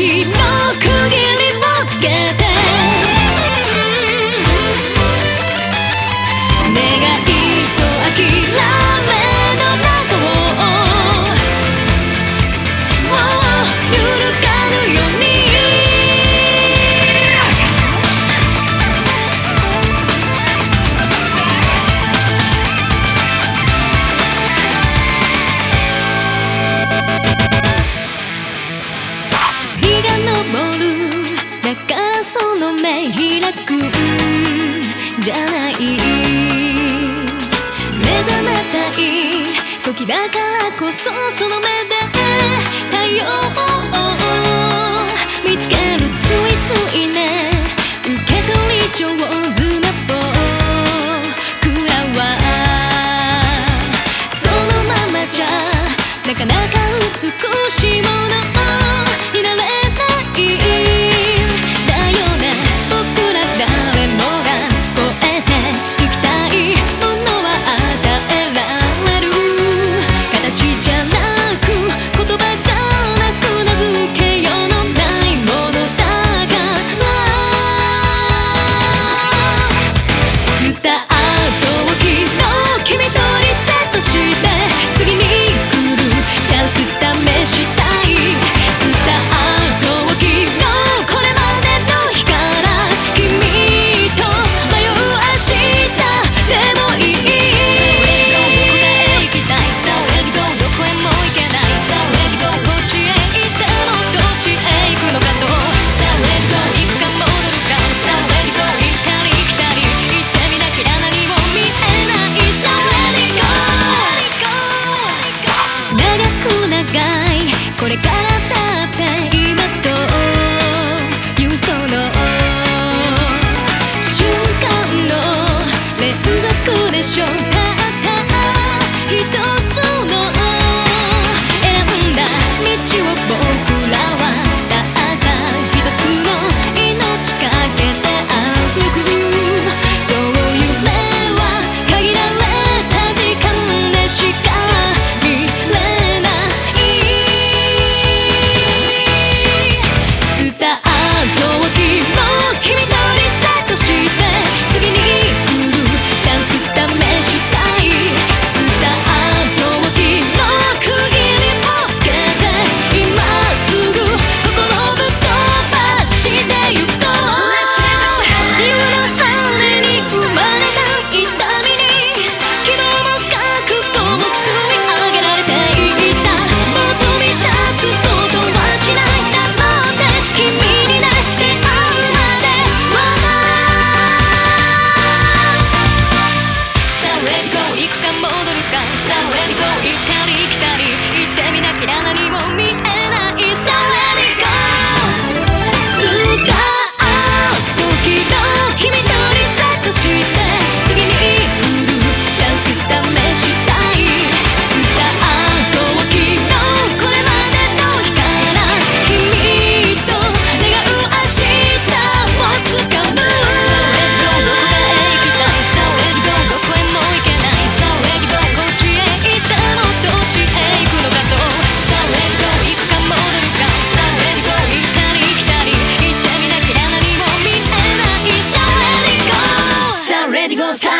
時の区切りをつけてない時だからこそその目で太陽を見つけるついついね受け取り上手な僕らはそのままじゃなかなか美しいもの passion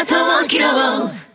ハートをう